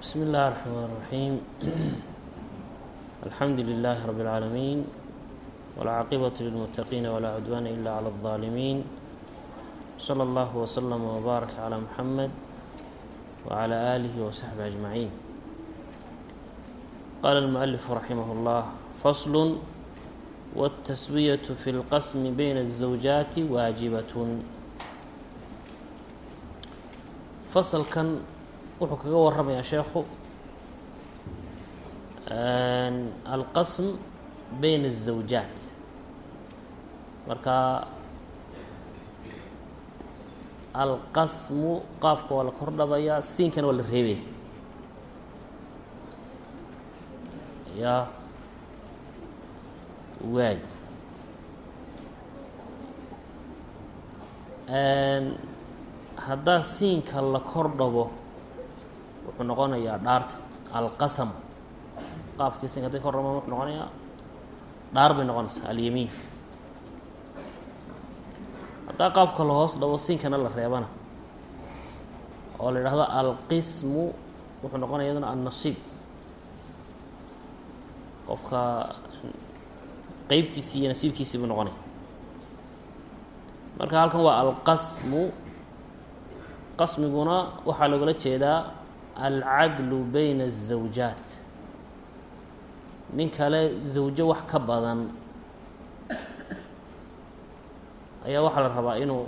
بسم الله الرحمن الرحيم الحمد لله رب العالمين والعاقبة للمتقين ولا عدوان إلا على الظالمين صلى الله وسلم وبارك على محمد وعلى آله وصحبه أجمعين قال المؤلف رحمه الله فصل والتسوية في القسم بين الزوجات واجبة fasalkan wuxuu kaga waramayaa sheekhu alqasm bayn الزawjaat marka alqasmu qaafka waa la kordhabayaa siinkana waa la reebaya ya waay haddaa siinka la kor dhabo wuxuu noqonayaa dhaarta alqasam. Qaafkii siinka hadday kor dhabo wuxuu noqonayaa dhaar bay noqonaysaa alyamiin. Haddaa qaafka la hoos dhabo siinkana la reebana. Oo la yidhaahdo alqismu wuxuu noqonaya iyaduna annasiib. Qofka qeybtiisii iyo nasiibkiisii buu noqonaya. Marka halkan waa alqasmu qasmiguna waxaa loogala jeedaa alcadlu bayna الزawjaat nin kale zawjo wax ka badan ayaa waxaa la rabaa inuu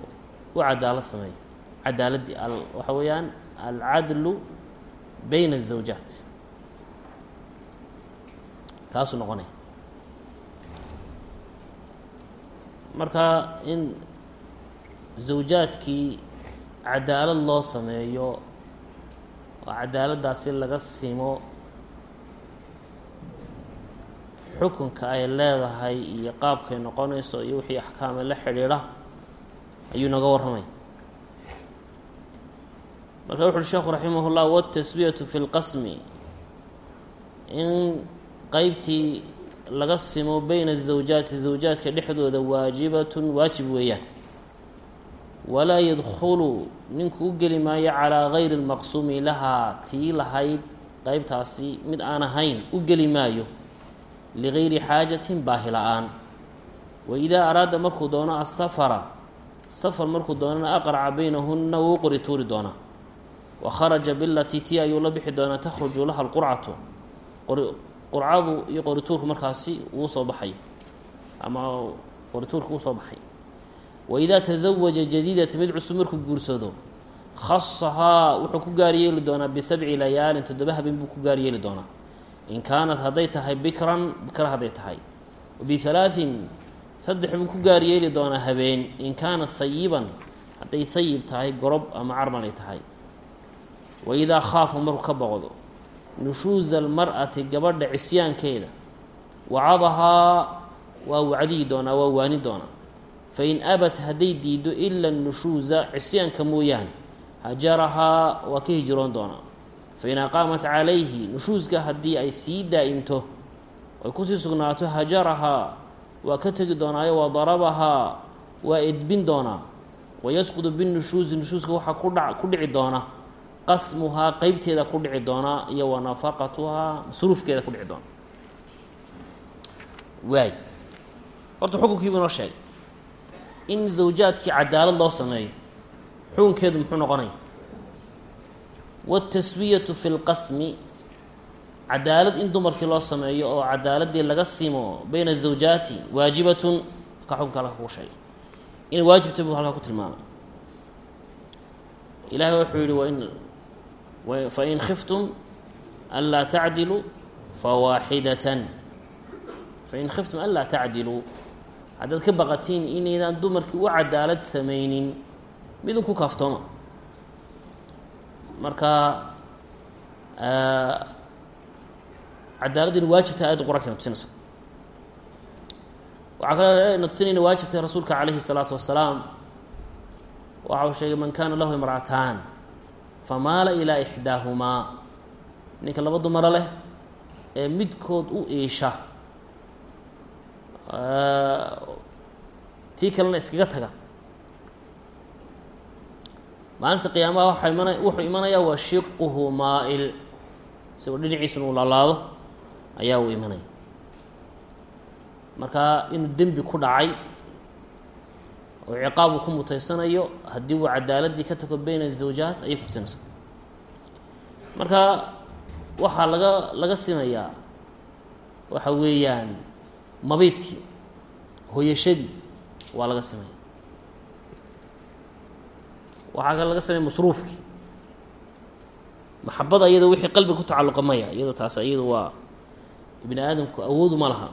u cadaalad sameeyo cadaaladii waxa weeyaan alcadlu bayna الزawjaat kaasuu noqonaya marka in zawjaadkii cadaalad loo sameeyo oo cadaaladdaasi laga simo xukunka ay leedahay iyo qaabkay noqonayso iyo wixii axkaame la xidhiidha ayuu naga warramay. Marka wuxu uhi sheekhu raximah llah wataswiyatu fi lqasmi in qeybtii laga simo beyna azawjaati zawjaadka dhexdooda waajibatun waajib weeyaan walaa yadkhulu ninku u geli maayo calaa gayri lmaqsuumi lahaa tii lahayd qeybtaasi mid aan ahayn u geli maayo ligayri xaajatin baahi la'aan. Wa idaa araada markuu doono asafara safar markuu doonana aqraca baynahunna wuu qori tuuri doonaa wa kharaja bilatii tii ayuu la bixi doonaa takhruju laha alqurcatu qurcadu iyo qorituurku markaasi wuu soo baxayo ama qorituurka uu soo baxay waidaa tasawaja jadiidata mid cusub markuu guursado khasahaa wuxuu ku gaar yeeli doonaa bisabci layaalin toddoba habeen buu ku gaar yeeli doonaa in kaanat hadday tahay bikran bikra hadday tahay bihalaatin saddex buu ku gaar yeeli doonaa habeen in kaanat hayiban hadday hayib tahay gorob ama carman ay tahay waidaa khaafa markuu ka boqdo nushuusa almar'ati gabadha cisyaankeeda wacadahaa waa wacdiyi doonaa waa waani doonaa fain abat hadday diido ila nushuusa cisyaanka mooyaane hajarahaa waa ka hijroon doonaa fain aqaamat calayhi nushuuska haddii ay sii daa'imto ay ku sii sugnaato hajarahaa waa ka tegi doonaayo wa darabahaa waa edbin doonaa wayasqudu binushuusi nushuuska waxaa kudha ku dhici doona qasmuhaa qeybteeda ku dhici doonaa iyo wa nafaqatuhaa masruufkeeda ku dhici doona waay horta xukunkiibu inoo sheegay in zawjaadkii cadaalad loo sameeyo xukunkeedu muxuu noqonaya wataswiyatu fi lqasmi cadaalad in dumarkii loo sameeyo oo cadaaladii laga simo bayna azawjaati waajibatun ka xukunka halka kuu sheegay. Inay waajibta buu halkaa ku tilmaamay. Ilahay wuxuu yihi wain fain khiftum anlaa tacdiluu fawaaxidatan. Fain khiftum anlaa tacdiluu haddaad ka baqatiin inaydaan dumarkii u cadaalad samaynin midun ku kaaftoma marka cadaaladdiina waajibtahay ayadda qur'aankana tusinaysa. Waxaa kale na tusinayna waajibtahay rasuulka calayhi الsalaatu wasalaam. Waxa uu sheegay man kaana lahu imra'ataan famaala ilaa ixdaahumaa. Ninka laba dumaro leh ee midkood u iisha tii kalena iskaga taga. maalinta qiyaamaha waxa imana wuxuu imanayaa wa shiquhu maa-il isagoo dhinaciisuna uu laalaado ayaa uu imanaya marka inuu dembi ku dhacay oo ciqaab uu ku mutaysanayo haddii uu cadaaladii ka tago beyna zawjaat ayay ku tusinaysaa marka waxaa laga laga simayaa waxa weeyaan mabiidkii hoyashadii waa laga simaya waxaa kale laga samaya masruufkii. Maxabada iyado wixii qalbiga ku tacalluqa maya iyado taas iyadu waa ibni aadamku awoodu ma laha.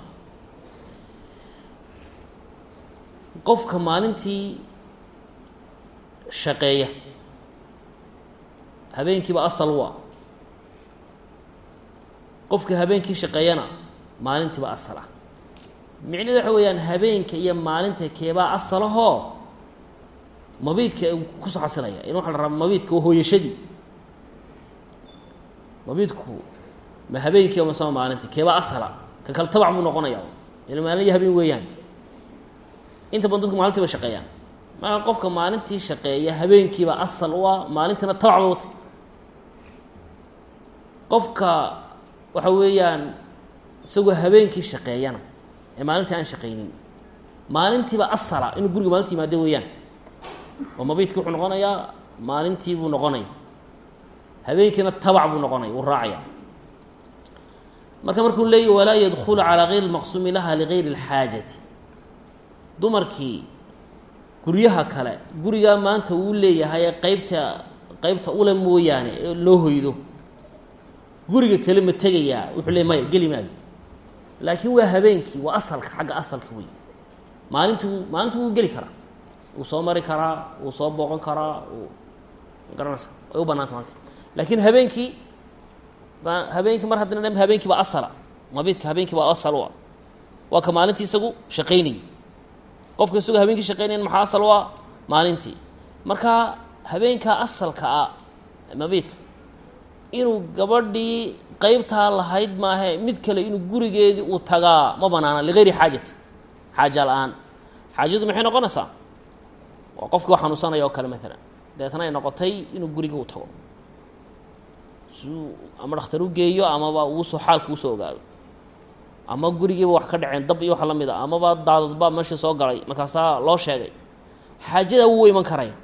Qofka maalintii shaqeeya habeenkiiba asal u ah qofka habeenkii shaqeeyana maalintiiba asal ah micnehedu waxa weeyaan habeenka iyo maalinta keebaa asalahoo mabiidka ku soo xasilaya in waxa la rabaa mabiidka waa hooyashadii. Mabiidku ma habeenkii ama sama maalintii keebaa asala. Ka kale tabac buu noqonaya. Ila maalin iyo habeen weeyaan. Inta badan dadku maalintii ba shaqeeyaan. Marka qofka maalintii shaqeeya habeenkiiba asal u ah maalintiina tabac ba wata. Qofka waxa weeyaan isagoo habeenkii shaqeeyana ee maalintii aan shaqaynin. Maalintiiba asala inuu guriga maalinta yimaado weeyaan. Oo mabiidki wuxuu noqonayaa maalintii buu noqonaya. Habeenkiina tabac buu noqonaya wuu raacaya. Marka markuu leeyahy walaa yadkulu calaa gayri lmaqsuumi laha ligayri اlxaajati dumarkii guryaha kale gurigaa maanta uu leeyahay qeybta qeybta ule mooyaane ee loo hoydo. Guriga kale ma tegayaa wuxuu leey maya geli maayo laakiin waa habeenkii waa asalka xagga asalka wey maalintu maalintu wuu geli karaa. Wuu soo mari karaa wuu soo booqan karaa garanaysa way u banaanta maalinta laakiin habeenkii habeenkii mar haddina habeenkii baa asala. Mabiidka habeenkii baa asal u ah waa ka maalintii isagu shaqaynayay. Qofka isagoo habeenkii shaqaynayan maxaa asal u ah maalintii. Marka habeenkaa asalka ah mabiidka inuu gabadhii qeybtaa lahayd maahe mid kale inuu gurigeedii uu tagaa ma banaana ligayri xaajati xaaja la'aan. Xaajadu maxay noqonaysaa? Waa qofkii xanuunsanaya oo kale maalan dabeetna ay noqotay inuu guriga u tago. Suu ama dhakhtar u geeyo amaba uusoo xaalka u soo ogaado. Ama gurigiiba wax ka dhaceen dab iyo wax la mid a amaba daadadbaa meeshii soo galay markaasaa loo sheegay. Xaajadaa wuu iman karaya.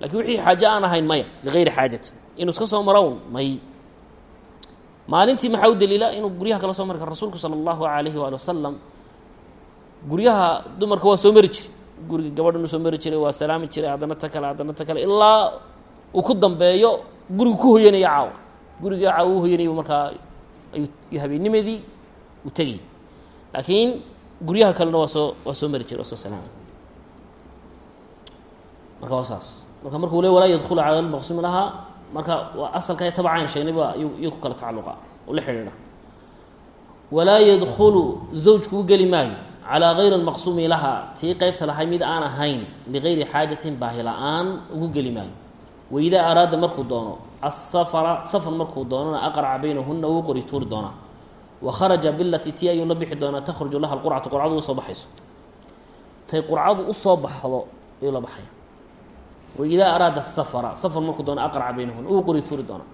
Lakiin wixii xaaje aan ahayn maya ligayri xaajati inuu iska soo marown may maalintii maxaa u daliila inuu guryaha kala soo mari karo rasuulku sala allahu alayhi waali wasalam guryaha dumarka waa soo mari jiray. Guriga gabadh inuu soo mari jiray waa salaami jiray haddana ta kale haddana ta kale ilaa uu ku dambeeyo gurigu ku hoyanaya caawa. Guriga caawa u hoyanaya markaa ayuu habeennimadii u tegay laakiin guryaha kalena waa soo waa soo mari jiray waa soo salaamay marka waa saas. Marka markuu le walaa yadkhulu cala lmaqsuumi lahaa marka asalka tabacayn sheegnayba iyo ku kala tacaluqa la xidhiidha. Walaa yadkhulu zawjku u geli maayo. Calaa gayri almaqsuumi laha tii qeybta lahay mid aan ahayn ligayri xaajatin baahi la'aan ugu geli maayo. Waidaa araada markuu doono asafara safar markuu doonana aqraca baynahuna wuu qori tuuri doonaa. Wa kharaja bilati tii ayuu la bixi doonaa takhruju laha alqurcatu qurcadu u soo baxayso. Tay qurcadu u soo baxdo ayuu la baxaya waidaa araada safara safar markuu doono aqraca baynahuna wuu qori tuuri doonaa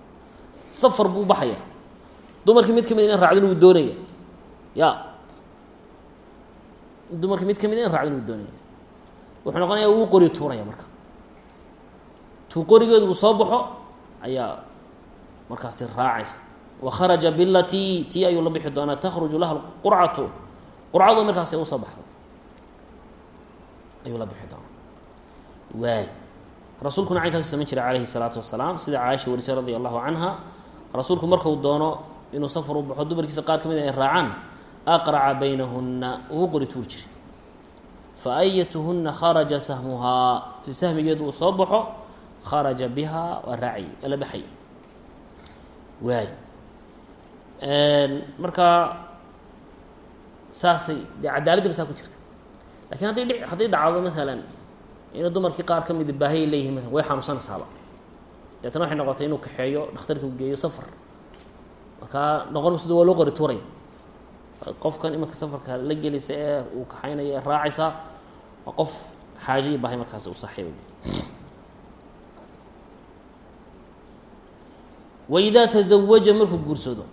safar buu baxaya. Dumarkii mid ka mid in raacdin wuu doonaya. Ya. Dumarka mid ka mid in raacdin wuu doonaya. Wuxuu noqonaya wuu qori tuuraya marka. Tuu qorigeedu uu soo baxo ayaa markaasi raacaysa. Wa kharaja bilatii tii ayuu la bixi doonaa takhruju laha qurcatu qurcadu markaasi u soo baxdo. Ayuu la bixi doonaa. Waay rasuulkuna caynkaasu samayn jiray calayhi الsalaatu wasalaam sida caaisha warisay radi allahu canha rasuulku marku doono inuu safar u baxo dumarkiisa qaar ka mid ay raacaan aqraca baynahuna uu qori tuur jiray. Faayatuhuna kharaja sahmuhaa si sahmigeedu uu soo baxo kharaja biha waa raacay waa la baxay. Waay. Marka saasay dee cadaaladdi ba saa ku jirta. Lakin hadday hadday dhacdo maalan inuu dumarkii qaar ka mida baahiya leeyihiin maala way xanuunsanaysaaba deetna waxay noqotay inuu kaxeeyo dhakhtarka geeyo safar. Markaa noqon masdo waa loo qori tuuraya qofkan imanka safarka la gelaysa ee uu kaxaynaya ee raacaysaa waa qof xaaje iyo baahi markaasi u saaxiibay waidaa tasawaja markuu guursado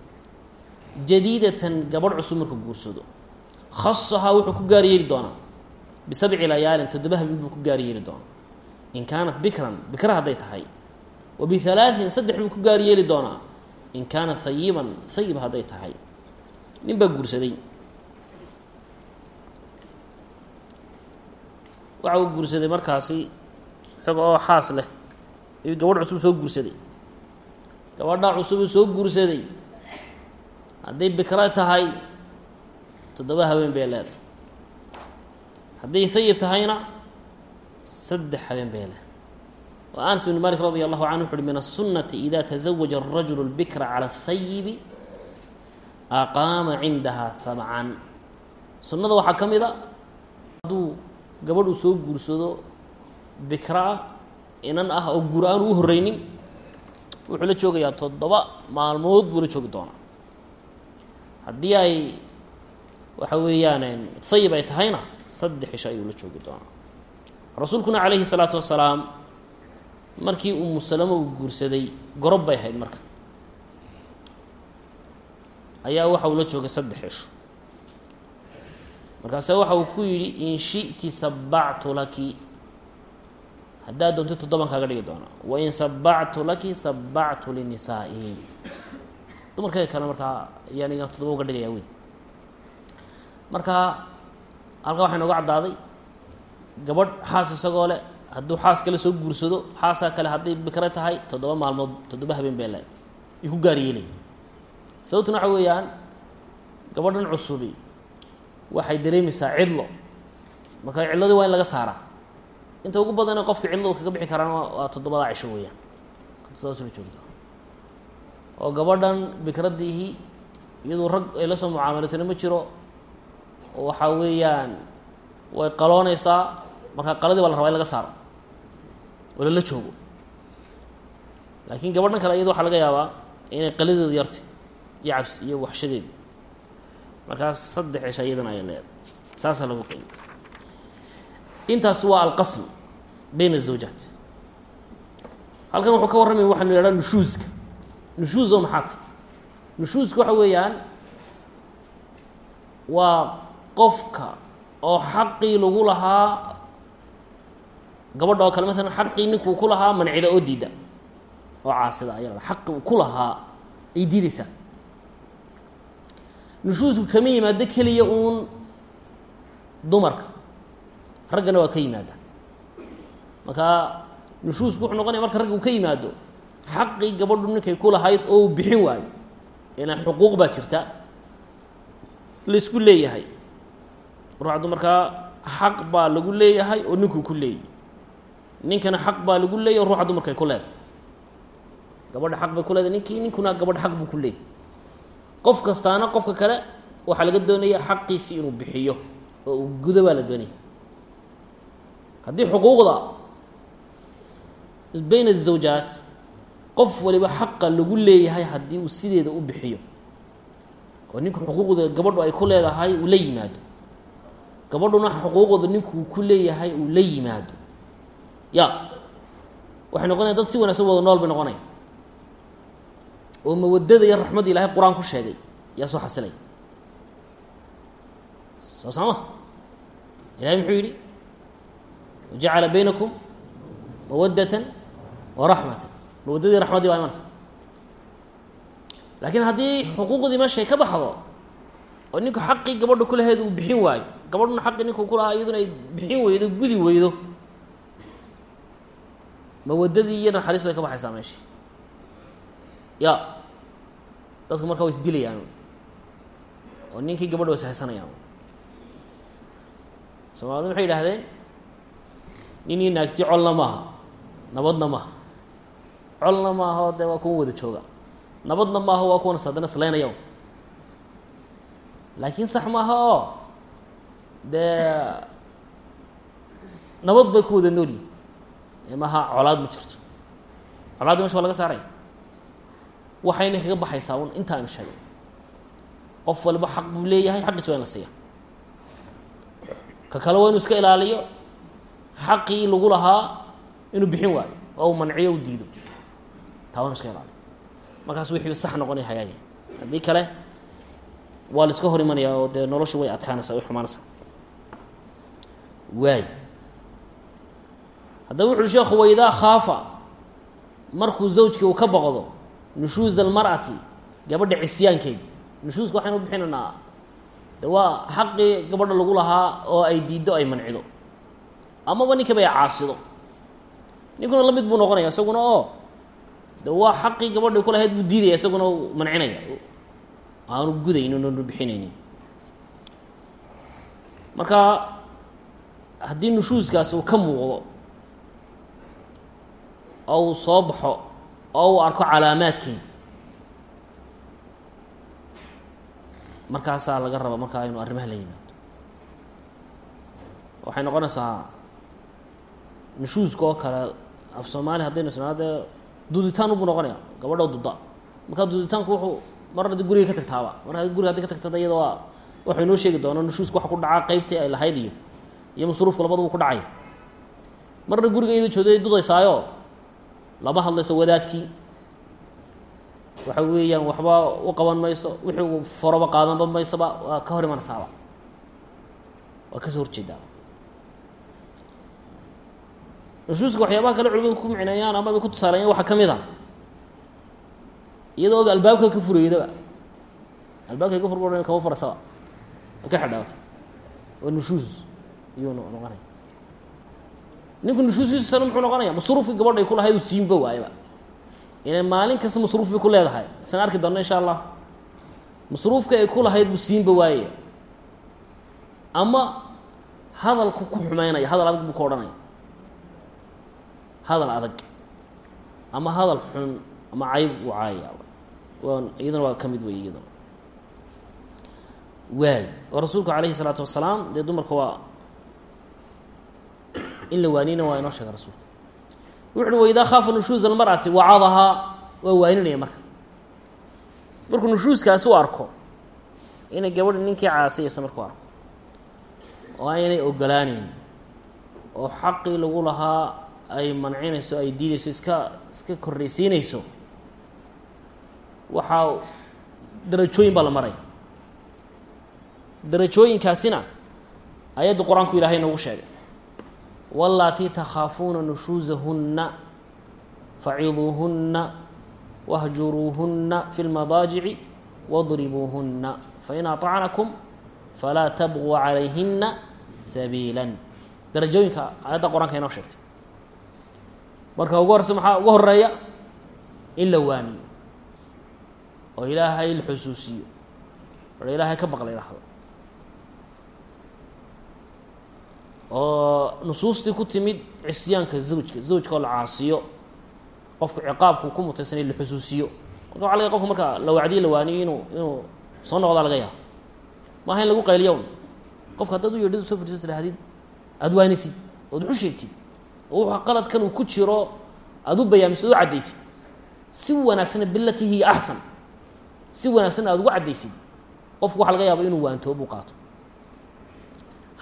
jadiidatan gabadh cusub markuu guursado khasahaa wuxuu ku gaar yeeli doonaa bisabci layaalin toddoba habeen buu ku gaar yeeli doonaa in kaanat bikran bikra hadday tahay wa bihalaatin saddex buu ku gaar yeeli doonaa in kaanat hayiban hayib hadday tahay nin baa guursaday waxa uu guursaday markaasi isaga oo xaas leh ayuu gabadh cusub soo guursaday gabadha cusubuu soo guursaday hadday bikro tahay toddoba habeen bay leedahay hadday hayib tahayna saddex habeen bay leedahay wa anas bn malik radi allahu canhu wuxu uhi min aلsunati ida taزawaja الrajulu اlbikra calى الhayibi aqaama cindahaa sabcan sunnada waxaa ka mid a hadduu gabadh uu soo guursado bikra ah inan ah oo guur aan u horreynin wuxuu la joogayaa toddoba maalmood buu la joogi doonaa haddii ay waxa weeyaan hayib ay tahayna saddex cisho ayuu la joogi doonaa. Rasuulkuna calayhi salaatu wasalaam markii umu salamo uu guursaday gorob bay ahayd marka. Ayaa waxa uu la joogay saddex cisho markaase waxa uu ku yidhi in shi'ti sabactu laki. Haddaad doonto toddoban kaaga dhigi doonaa wain sabactu laki sabactu linisaa'i dumarkayga kale markaa ayaan igana toddoba uga dhigayaa weyn. Marka halkaa waxaa inooga caddaaday gabadh xaas isagoo leh hadduu xaas kale soo guursado xaasaa kale hadday bikre tahay toddoba maalmood toddoba habeen bee le ku gaar yeelay. Sababtuna waxa weeyaan gabadhan cusubi waxay dareemaysaa cidlo. Marka cidladii waa in laga saaraa. Inta ugu badane qofka cidlo kaga bixi karaan waa toddobadaa cisho weeyaan. Toddobadas la joogto. Oo gabadhan bikradiihii iyaduu rag ay la soo mucaamalatana ma jiro waxa weeyaan way qalooneysaa marka qaladii baa la rabaa in laga saaro oo lala joogo. Laakiin gabadhan kale iyada waxaa laga yaabaa inay qaladeedu yartay iyo cabsi iyo waxshadeedu. Markaas saddex cisha iyadana ay leedahay. Saasaa lagu qeymi intaas waa alqasm bayn azawjaat halkan wuxuu ka warramaya waxaanu yadhaa nushuuska oo maxaa tay nushuuska waxa weeyaan waa qofka oo xaqii lagu lahaa gabadha oo kale maalan xaqii ninkuu ku lahaa mancida oo diida. Oo caasida aya xaqi uu ku lahaa ay diideysaa nushuusku kama yimaado keliya uun dumarka. Raggana waa ka yimaada. Marka nushuusku wuxuu noqonaya marka ragga uu ka yimaado xaqii gabadhu ninkay ku lahayd oo uu bixin waayo ilaan xuquuq baa jirta la isku leeyahay ruuxdu markaa xaq baa lagu leeyahay oo ninkuu ku leeyahy ninkana xaq baa lagu leeyahy oo ruuxa dumarkay ku leedahay gabadha xaq bay ku leedahay ninkii ninkuna gabadha xaq buu ku leeyahy qof kastaana qofka kale waxaa laga doonaya xaqiisi inuu bixiyo oo uu gudo baa la doonaya haddii xuquuqda bayn الزawjaat qof waliba xaqa lagu leeyahay haddii uu sideeda u bixiyo oo ninku xuquuqda gabadhu ay ku leedahay uu la yimaado gabadhuna xuquuqda ninkuu ku leeyahay uu la yimaado. Ya waxay noqonaya dad si wanaagsan wada nool bay noqonaya oo mawadada iyo raxmadda ilahay qur'aan ku sheegay yaa soo xasilay. Soo saama. Ilahay muxuu yidhi wajacala baynakum mawaddatan wa raxmatan. Mawaddadii raxmaddii baa imanaysa. Laakiin haddii xuquuqdii meeshay ka baxdo oo ninku xaqii gabadha kulaheed uu bixin waayo gabadhuna xaqii ninku kulahaa iyaduna ay bixin weydo gudi weydo. Mawaddadii iyo naxariis bay ka baxaysaa meeshii ya dadku markaa way isdilayaan oo ninkii gabadha way ishaysanayaan soomaalida maxay yidhahdeen ninii naagti colna maaha nabadna maaha. Colna maaha oo dee waa kuwa wada jooga. Nabadna maaha waa kuwan haddana islaynaya laakiin sax maaha oo dee nabad bay ku wada noolyihin maha colaad ma jirto. Colaadda meesha waa laga saaraya waxayna kaga baxaysaa un inta aynu sheegay. Qof waliba xaq buu leeyahay xaqiis waa in la siiya. Ka kale waa inuu iska ilaaliyo. Xaqii lagu lahaa inuu bixin waayo oo uu manciyo u diido. Taa waa inu iska ilaaliyo. Markaas wixii sax noqonaya hagaagay haddii kale waa la iska hor imanayaa oo dee nolosha way adkaanaysaa way xumaanaysaa waay haddaba wuxu uhi sheekhu waidaa khaafa markuu zawjkii uu ka boqdo nushuuza almar'ati gabadha cisyaankeedii nushuuska waxaynu bixinaynaa de waa xaqii gabadha lagu lahaa oo ay diiddo ay mancido. Amaba ninkaba ay caasido. Ninkuna la mid buu noqonaya isaguna oo de waa xaqii gabadhay ku lahayd buu diidaya isaguna mancinaya. Aanu gudaynin oonu bixinaynin. Marka haddii nushuuskaasi uu ka muuqdo oo uu soo baxo oo uu arko calaamaadkeedi markaasaa laga raba markaa inu arrimaha la yimaado. Waxay noqonaysaa nushuuska oo kale af soomaali haddaynu isnaa dee duditaan ubuu noqonaya gabadho duda markaa duditaanku wuxuu mar haddii guriga ka tagtaaba mar haddii guriga haddi ka tagtada iyada waa inoo sheegi doonaa nushuuska waxa ku dhacaa qeybtii ay lahayd iyo iyo masruufka labaduba ku dhacay. Marna guriga iyada jooday dudaysaayo lama hadlayso wadaadkii. Waxa weeyaan waxba u qaban mayso wixii uu foroba qaadanba maysoba waa ka hor imanaysaaba waa ka soo horjeedaa nushuuska waxyaabaha kale culimadu ku micneeyaan ama bay ku tusaaleeyaan waxaa ka mid a iyadoo albaabka ka fureydaba albaabka ka fur kama furasaba ka xidhaata waa nushuus iyuu noqonaya. Ninku nushuuskiisana muxuu noqonaya masruufkii gabadhay ku lahayd u siinba waayaba. Ina maalin kasta masruuf bay ku leedahay. Isaan arki doona insha allah. Masruufka ay ku lahayd buu siinba waayaya ama hadalku ku xumeynaya hadal adag buu ka odhanaya. Hadal adag. Ama hadal xun ama cayb uu caayaya waa iyaduna waa ka mid wey iyaduna. Waay oo rasuulku calayhi salaatu wasalaam dee dumarka waa in la waaniyna waa inoo sheega rasuulku wuxu uhi waidaa khaafa nushuuza almar'ati wacadahaa waa waaninaya marka. Markuu nushuuskaasi u arko inay gabadhi ninkii caasiyaysa markuu arko oo aynay ogolaaneyn oo xaqii lagu lahaa ay mancinayso ay diidayso iska iska korraysiinayso waxaa darajooyin baa la maraya. Darajooyinkaasina ayadda qur'aanku ilaahay noogu sheegay wallaatii takhaafuuna nushuusahunna faciduuhunna wahjuruuhunna fi lmadaajici wadribuuhunna fain aطacnakum falaa tabquu calayhina sabiilan. Darajooyinka aayadda qur'aanka inoo sheegtay. Marka ugu horse maxaa ugu horreeya in la waaniyo. Oo ilaahay la xusuusiyo. O ilaahay ka baqla idhaahdo oo nusuustii ku timid cisyaanka zawjka zawjka oo la caasiyo qofku ciqaabku ku mutaysanay la xusuusiyo. Marka waxa laga qofka marka la wacdiyo la waaniyo inuu inuu soo noqdaa laga yaabo maaha in lagu qayliyown qofka haddaad u yeedhid soo fadhiiso tidhahdid aada waanisid ood waxu sheegtid oo wuxuu qaladkan uu ku jiro aada u bayaamisid o u caddaysid. Si wanaagsanna bilati hiya axsan si wanaagsanna aada ugu caddaysid qofku waxa laga yaaba inuu waantoob u qaato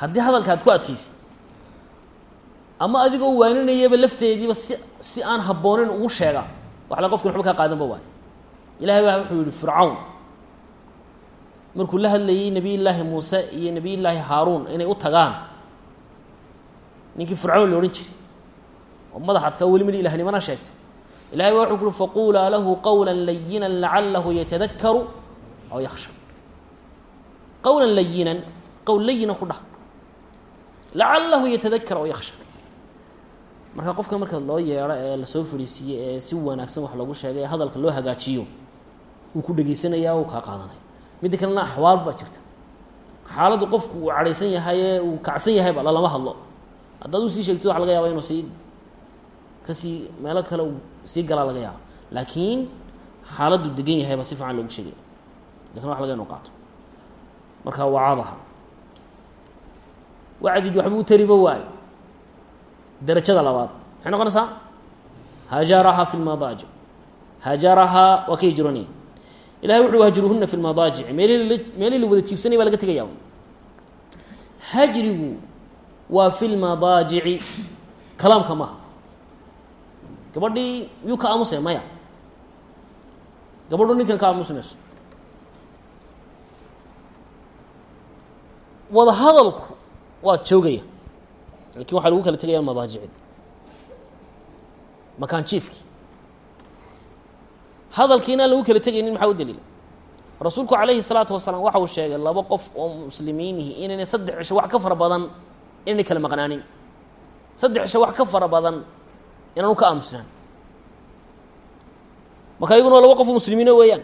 haddii hadalka aad ku adkaysid ama adigoo waaninayaba lafteediiba si si aan habboonin ugu sheega waxle qofkin waxba kaa qaadanba waayo ilahay baa wuxuu yihi fircawn. Markuu la hadlayey nabiy llaahi muuse iyo nabiy llaahi haaruun inay u tagaan ninkii fircawn la odhan jiray oo madaxadka weli mid ilahnimana sheegtay. Ilahay baa wuxuu ku uhi faquulaa lahu qawla layina lacalahu yatadakaru aw yaksha qawla layinan qowl layinan ku dhah lacalahu yatadakar aw yaksha marka qofka marka loo yeedho ee la soo fadhiisiiye ee si wanaagsan wax loogu sheegay ee hadalka loo hagaajiyo wuu ku dhegeysanaya uu kaa qaadanaya midda kalena axwaal baa jirta xaaladdu qofku uu cadhaysan yahay ee uu kacsan yahayba lalama hadlo haddaad u sii sheegtid waxa laga yaaba inuu sii ka sii meelo kale uu sii galaa laga yaaba laakiin xaaladdu degan yahayba si fiican loogu sheegaya dasna wax laga inu qaato marka wacadaha wacdigii waxbuu tariba waayo. Darajada labaad. Maxay noqonaysaa hajarahaa fi lmadaajic hajarahaa waa ka hijroonaya ilahay wuxu hajruhuna fi lmadaajici meelihii meelihii la wada jiibsanaya baa laga tegaya hajrigu waa fi lmadaajici kalaamka maaha gabadhii miyuu ka aamusaya maya. Gabadhu ninkan ka aamusmayso wada hadalku waa joogaya. Lakin waxaa lagu kala tegaya madaajicid makaan jiifki hadalkii inaan lagu kala tegaynin maxaa u daliila rasuulku calayhi salaatu wasalaam waxa uu sheegay laba qof oo muslimiinihi inaynay saddex cisho wax ka fara badan inaynay kala maqnaanin. Saddex cisho wax ka fara badan inaanu ka aamusnaan. Marka iyaguna laba qof muslimiino weeyaan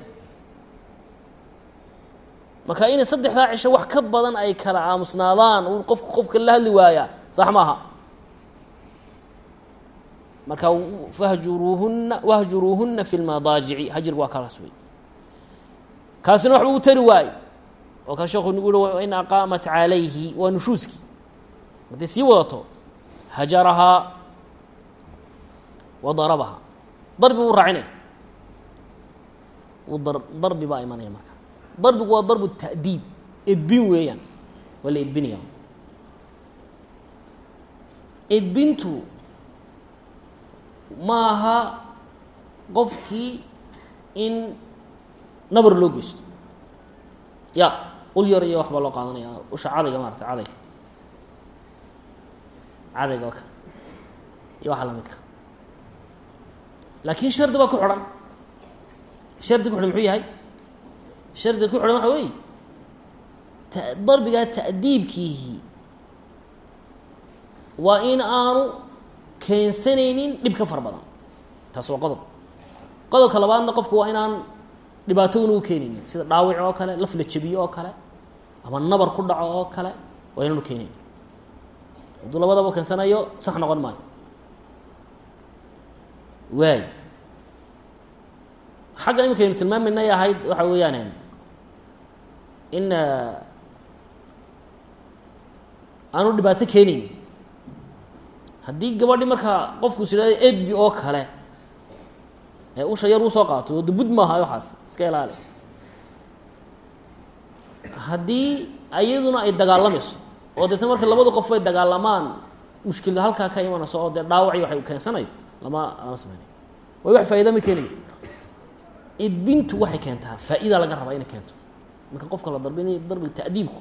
marka inay saddexdaa cisho wax ka badan ay kala aamusnaadaan uu qofku qofka la hadli waayaa sax maaha marka fahjuruuhuna wahjuruuhuna fi lmadaajici hajirku waa kaas wey. Kaasina waxba u tari waaye oo kaa sheekhu nagu in aqaamat calayhi waa nushuuski. Hadday sii wadato? Hajarahaa wa darabahaa darbi buu raacinaya u dar darbi baa imanaya marka darbigu waa darbu ta'diib edbin weeyaan waa la edbinaya edbintu ma aha qofkii in nabar loo geysto. Ya ul yar iyo waxbaa loo qaadanaya usha cadayga maarata cadayga cadayga oo kale iyo waxa lamidka laakin shardi baa ku xidhan. Shardi ku xidhan muxuu yahay shardi ku xidhan waxa weeye? Darbigaa ta'diibkiihi. Waa in aanu keensanaynin dhib ka fara badan. Taas waa qodob qodobka labaadna qofku waa inaan dhibaato una u keenaynin. Sida dhaawic oo kale laf la jebiyo oo kale ama nabar ku dhaco oo kale waa inaanu keenayn hadduu labadaba keensanayo sax noqon maayo. Waay xaggan iminkaynu tilmaamayna ay ahayd waxa weeyaan in aanu dhibaato keenaynin haddii gabadhi markaa qofku is idhahdo edbi oo kale ee usha yar uu soo qaato dubud maaha waxaas iska ilaali haddii ayaduna ay dagaalamayso oo deetna marka labadu qof ay dagaalamaan mushkilada halkaa ka imanayso oo dee dhaawaci waxay u keensanayo lama lama sameynayo way wax faaida ma keenayo edbintu waxay keentaa faa-ida laga rabaa inay keento marka qofka la darbinay darbiga ta'diibku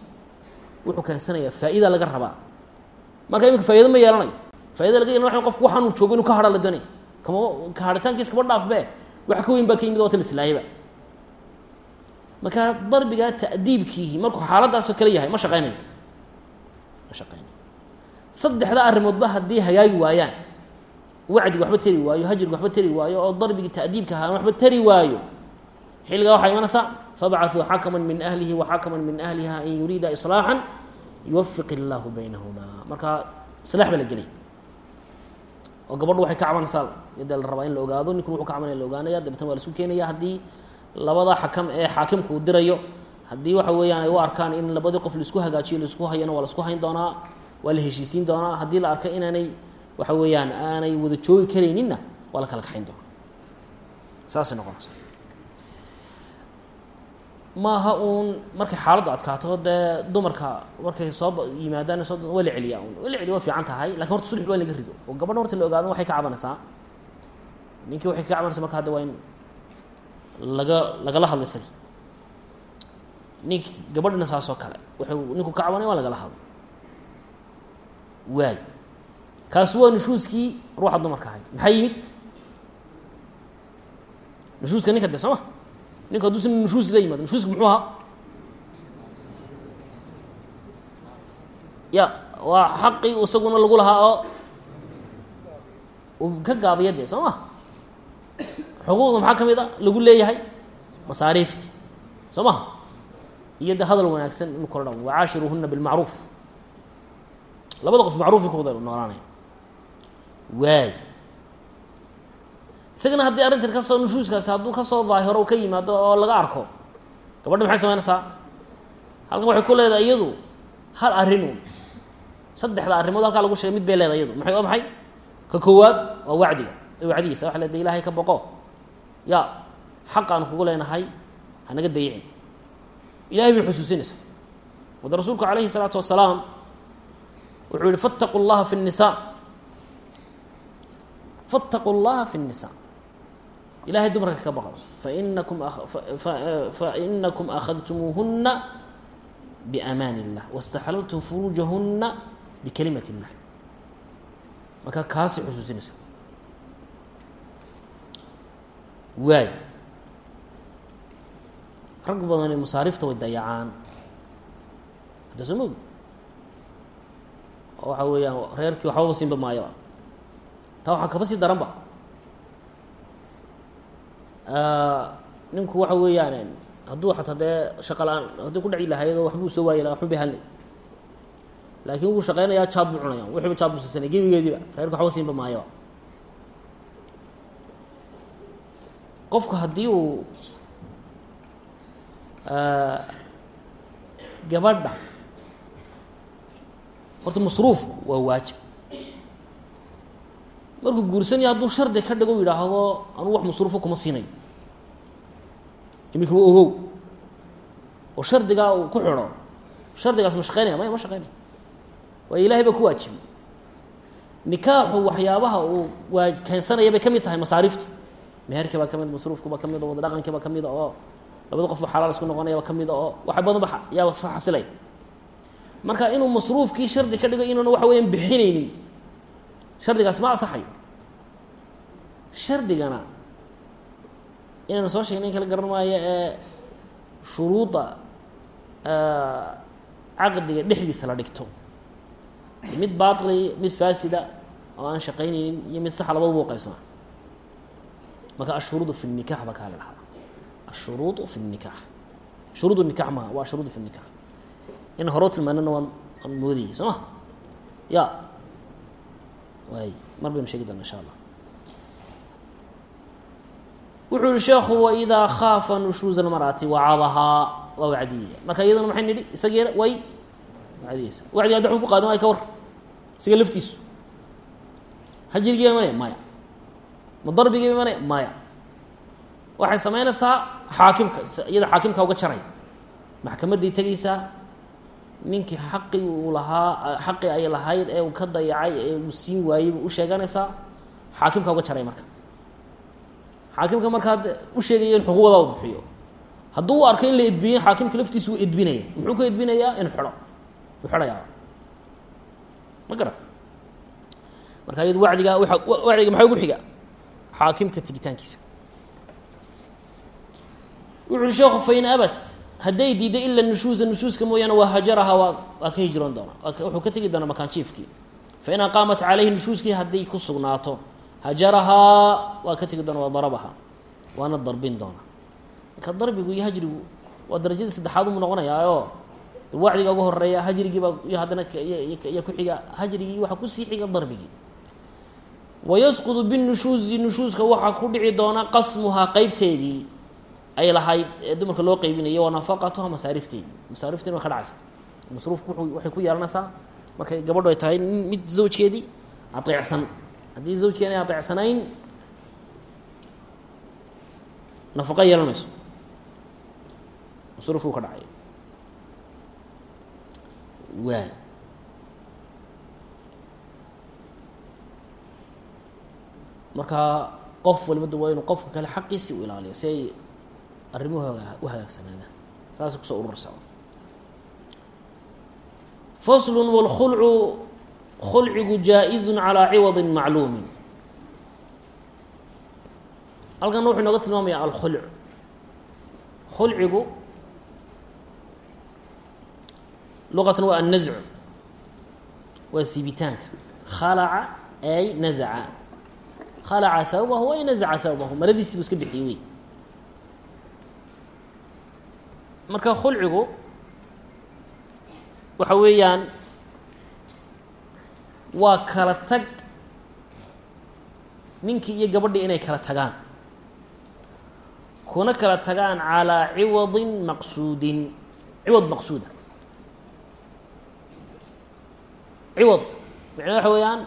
wuxuu keensanayaa faa-ida laga rabaa. Marka iminka faa'ido ma yeelanayo faida laga yeelana wa qofku waxaanuu joogo inu ka hadha la doonay. Kama ka hadhitaankiis kama dhaafbe wax ka weyn baa ka yimid wata lislaayaba marka darbigaa ta'diibkiihi markuu xaaladdaasoo kale yahay ma shaqeynayo ma shaqeynayo saddexda arrimoodba haddii hagaagi waayaan. Wacdiga waxba tari waayo hajriga waxba tari waayo oo darbigii ta'diibka ahaa waxba tari waayo xilligaa waxaa imanaysaa fabcaثuu xakaman min ahlihi waxakaman min ahliha in yuriida iصlaaxا yuwafiq اllahu baynahumaa marka islaax baa la gelay oo gabadhu waxay ka cabanaysaa de la rabaa in la ogaado ninkun wuxuu ka cabanaya la ogaanaya dabeetna waa la isku keenaya haddii labada xakam ee xaakimku uu dirayo haddii waxa weeyaan ay u arkaan in labadii qof laisku hagaajiyo laisku hayana waa la isku hayn doonaa waa la heshiisiin doonaa haddii la arka inaanay waxa weeyaan aanay wada joogi karayninna waa la kala kaxayn doonaa saasay noqonaysa maaha uun markay xaaladdu adkaato dee dumarka markay soo yimaadaan soo waa la celiyaa un waa la celiya waa fiican tahay laakiin horta sulx waa in laga rido. Oo gabadha horta la ogaado waxay ka cabanaysaa. Ninkii waxay ka cabanaysaa marka hadda waa in laga lagala hadlo isagii nink gabadhina saasoo kale wuxuu ninku ka cabanaya waa lagala hadlo waay. Kaasi waa nushuuskii ruuxa dumarka ahayd. Maxaa yimid? Nushuuska ninka de soo ma ninku hadduu si nushuus la yimaado nushuuska muxuu ahaa ya waa xaqii isaguna lagu lahaa oo ka gaabiya dee soo ma? Xuquuqda maxaa ka mid a lagu leeyahay masaariifti soo maha iyo de hadal wanaagsan inu kala dha wacaashiruuhuna bilmacruuf labada qof macruufay ku wada noolaanaya waay isagana haddii arrintan ka soo nushuuskaasi hadduu ka soo daahiro ka yimaado oo laga arko gabadha maxay samaynaysaa halkan waxay ku leedahay iyadu hal arrinu saddexda arrimood halkaa lagu sheegay mid bay leedahay iyadu. Maay waa maxay? Ka koowaad waa wacdiga wacdigiisa waa leeda ilaahay ka boqo. Ya xaq aan kugu leenahay hanaga dayicin. Ilahay bay xusuusinaysaa wada rasuulku calayhi salaatu wasalaam wuxuu yihi fataqu llaha fi nisa. Fataqu llaha fi nnisaa ilahay dumarka ka baqdo fainakum fainakum akhadtumuuhuna biamaan illah waاstaxlaltum furuujahuna bikalimat illah marka kaasi xusuusinaysa waay rag badani masaarifta way dayacaan hadda soo mogi oo waxa weeyaan reerkii waxbaba siinba maayoba taa waxaa kaba sii daran ba ninku waxa weeyaan hadduu xataa dee shaqa la'aan haddii ku dhaci lahayd waxbuu soo waayi laha waxba bahanlay laakiin wuu shaqeynayaa jaad buu cunaya wixiiba jaad buu siisanay gebigeediiba reerka waxba siinba maayoba qofku haddii uu gabadha horta masruufku waa waajib. Markuu guursanaya hadduu shardi ka dhigo yidhaahdo anuu wax masruufo kuma siinayo iminkaba ogow. Oo shardigaa uu ku xidho shardigaas ma shaqeynaya? Maya ma shaqeynaya? Waayo ilahay baa ku waajibi nikaaxu waxyaabaha uu waa keensanaya bay ka mid tahay masaariftu. Meherkii baa ka mid masruufki baa ka mid wada dhaqankii baa ka mida oo labada qof xalaal isku noqonaya baa ka mida oo waxa badan ba yaaba soo xasilay marka inuu masruufkii shardi ka dhigo inuuna waxa weeyaan bixinaynin shardigaas ma asaxayo shardigana inaynu soo sheegnay in kala garan maayo ee shuruudda caqdiga dhexdiisa la dhigto. Mid baatili mid faasida oo aan shaqaynaynin iyo mid saxa labaduba u qaybsamaa marka ashuruudu fi nikax baa kaa la dhahdaa. Ashuruudu fi nikax shuruud nikax maha waa ashuruudu fi nikax in horo tilmaanana waan waan moodayay soo ma? Ya waay mar baynu sheegi doona insha allah wuxuu yihi sheekhu waidaa khaafa nushuuza lmar'ati wacadahaa. Waa wacdiyaya marka iyaduna maxay nidhi? Isageena way. Wacdiyeysa wacdiga hadda xun ku qaadan waay war. Isaga laftiisu. Hajirigiiba imanaya maya mudarbigiiba imanaya maya waxay samaynaysaa xaakimka iyada xaakimka uga jaraya maxkamaday tegaysaa ninkii xaqii uu lahaa xaqii ay lahayd ee uu ka dayacay ee uu siin waayey buu u sheeganaysaa xaakimka uga jaray marka xaakimka markaad u sheegaya in xuquuqda bixiyo hadduu u arko in la edbiyey xaakimka laftiisu uu edbinaya muxuu ka edbinayaa in xidho u xidhayaa ma garata marka iyadu wacdiga wacdiga maxaa ugu xiga xaakimka tegitaankiisa wuxu uhi sheekhu fain abat hadday diiday ila nushuuza nushuuska mooyaane waa hajaraha waa waa ka hijroon doona wuxuu ka tegi doonaa makaan jiifkii fain aqaamat caleyhi nushuuskii hadday ku sugnaato hajarahaa waa ka tegi doona waa darabaha. Waana darbin doona marka darbigu iyo hajrigu waa darajadii saddexaad umu noqonayaayoo wacdiga ugu horreeya hajrigiibaa iyo haddana iyo ku xiga hajrigii waxaa ku sii xiga darbigii wayasqudu binushuuzi nushuuska waxaa ku dhici doona qasmuhaa qeybteedii ay lahayd ee dumarka loo qeybinayo wa nafaqatuha masaarifteedii. Masaarifteedi waa ka dhacaysa. Masruufku waxay ku yeelanaysaa markay gabadhu ay tahay mid zawjkeedii ateecsan haddii zawjkeena ay ateecsanayn nafaqo yeelan mayso. Masruufku ka dhacay. Waay marka qof walibada waa inuu qofka kale xaqiisi u ilaaliyo si ay arrimuhu u hagaagsanaadaan saas ku soo urursa faslu wاlkhulcu khulcigu jaa-izu calىa ciwadi macluumi halkan wuxuu inooga tilmaamaya alkhulc khulcigu luqatan waa annazcu waa siibitaanka khalaca ay nazaca khalaca thawbahu ay nazaca thawbahu maradiisi buu iska bixiyey wey marka khulcigu waxa weeyaan waa kala tag ninkii iyo gabadhii inay kala tagaan. Kuna kala tagaan calaa ciwadin maqsuudin. Ciwad maqsuuda. Ciwad. Macnaa waxa weeyaan